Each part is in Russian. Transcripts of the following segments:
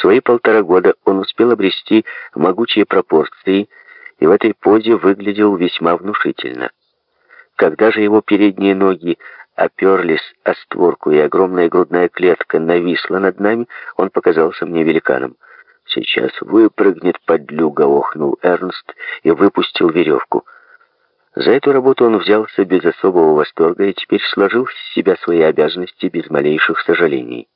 свои полтора года он успел обрести могучие пропорции и в этой позе выглядел весьма внушительно. Когда же его передние ноги оперлись о створку, и огромная грудная клетка нависла над нами, он показался мне великаном. «Сейчас выпрыгнет подлюга», — охнул Эрнст и выпустил веревку. За эту работу он взялся без особого восторга и теперь сложил с себя свои обязанности без малейших сожалений.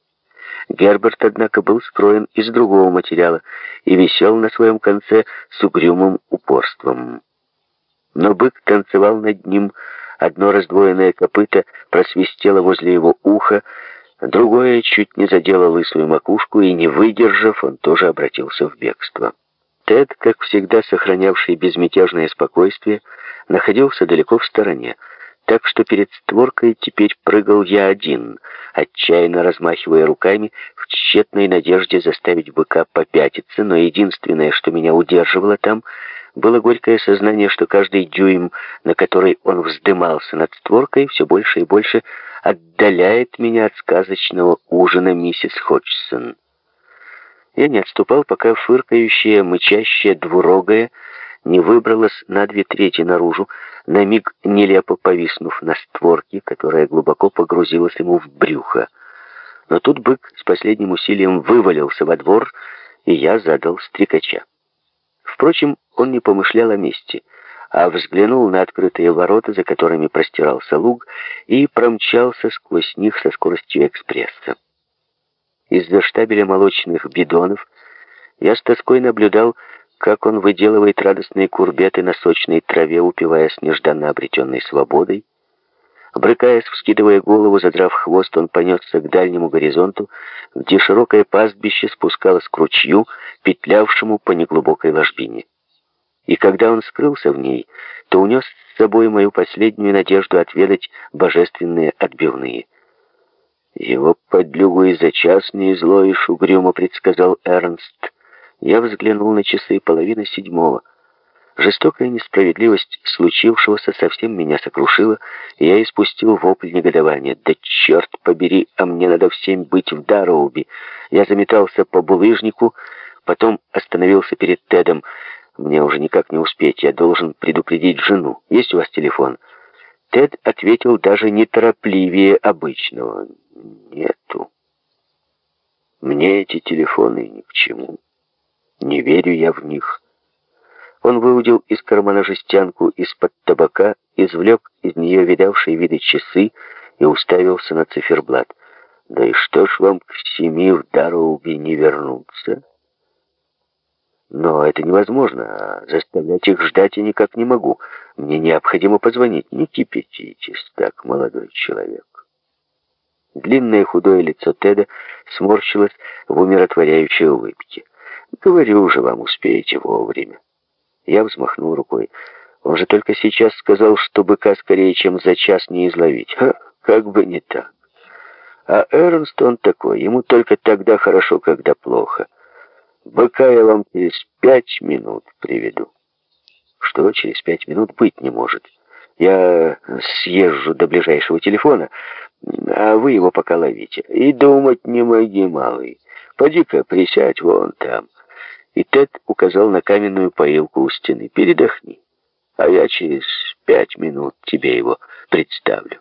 Герберт, однако, был строен из другого материала и висел на своем конце с угрюмым упорством. Но бык танцевал над ним, одно раздвоенное копыто просвистело возле его уха, другое чуть не задело лысую макушку, и, не выдержав, он тоже обратился в бегство. Тед, как всегда сохранявший безмятежное спокойствие, находился далеко в стороне, так что перед створкой теперь прыгал я один, отчаянно размахивая руками в тщетной надежде заставить быка попятиться, но единственное, что меня удерживало там, было горькое сознание, что каждый дюйм, на который он вздымался над створкой, все больше и больше отдаляет меня от сказочного ужина миссис Ходжсон. Я не отступал, пока фыркающая, мычащая, двурогая не выбралась на две трети наружу, на миг нелепо повиснув на створке, которая глубоко погрузилась ему в брюхо. Но тут бык с последним усилием вывалился во двор, и я задал стрекача. Впрочем, он не помышлял о мести, а взглянул на открытые ворота, за которыми простирался луг, и промчался сквозь них со скоростью экспресса. Из-за штабеля молочных бидонов я с тоской наблюдал, как он выделывает радостные курбеты на сочной траве, упиваясь нежданно обретенной свободой. Брыкаясь, вскидывая голову, задрав хвост, он понесся к дальнему горизонту, где широкое пастбище спускалось к ручью, петлявшему по неглубокой ложбине. И когда он скрылся в ней, то унес с собой мою последнюю надежду отведать божественные отбивные. Его подлюгу и за час не угрюмо предсказал Эрнст. Я взглянул на часы половины седьмого. Жестокая несправедливость случившегося совсем меня сокрушила, и я испустил вопль негодования. «Да черт побери, а мне надо всем быть в Дароуби!» Я заметался по булыжнику, потом остановился перед Тедом. «Мне уже никак не успеть, я должен предупредить жену. Есть у вас телефон?» Тед ответил даже неторопливее обычного. «Нету. Мне эти телефоны ни к чему». Не верю я в них. Он выудил из кармана жестянку из-под табака, извлек из нее видавшие виды часы и уставился на циферблат. Да и что ж вам к семи в Дароуби не вернуться? Но это невозможно, а заставлять их ждать я никак не могу. Мне необходимо позвонить. Не кипятитесь так, молодой человек. Длинное худое лицо Теда сморщилось в умиротворяющей улыбке. Говорю же вам, успеете вовремя. Я взмахнул рукой. Он же только сейчас сказал, что быка скорее, чем за час не изловить. Ха, как бы не так. А Эрнст он такой, ему только тогда хорошо, когда плохо. Быка я вам через пять минут приведу. Что через пять минут быть не может. Я съезжу до ближайшего телефона, а вы его пока ловите. И думать не моги, малый. Поди-ка присядь вон там. И Тед указал на каменную поилку у стены. «Передохни, а я через пять минут тебе его представлю».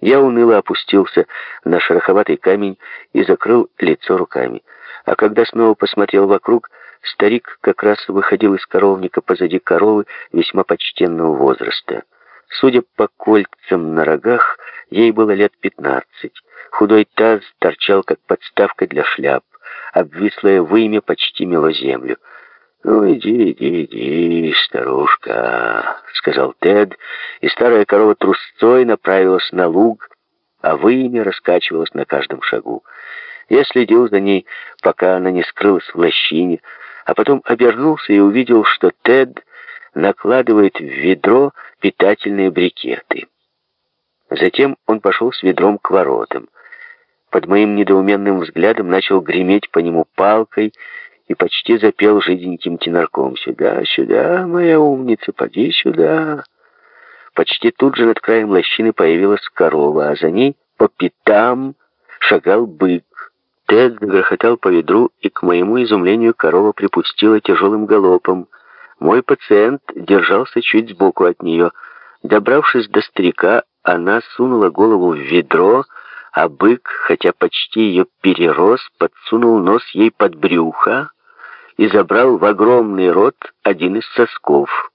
Я уныло опустился на шероховатый камень и закрыл лицо руками. А когда снова посмотрел вокруг, старик как раз выходил из коровника позади коровы весьма почтенного возраста. Судя по кольцам на рогах, ей было лет пятнадцать. Худой таз торчал, как подставка для шляп обвислое вымя почти мело землю. «Ну, иди, иди, иди, старушка», — сказал Тед, и старая корова трусцой направилась на луг, а вымя раскачивалось на каждом шагу. Я следил за ней, пока она не скрылась в лощине, а потом обернулся и увидел, что Тед накладывает в ведро питательные брикеты. Затем он пошел с ведром к воротам под моим недоуменным взглядом начал греметь по нему палкой и почти запел жиденьким тенорком. «Сюда, сюда, моя умница, поди сюда!» Почти тут же над краем лощины появилась корова, а за ней по пятам шагал бык. Тед загрохотал по ведру, и, к моему изумлению, корова припустила тяжелым галопом. Мой пациент держался чуть сбоку от нее. Добравшись до старика, она сунула голову в ведро, а бык, хотя почти ее перерос, подсунул нос ей под брюхо и забрал в огромный рот один из сосков.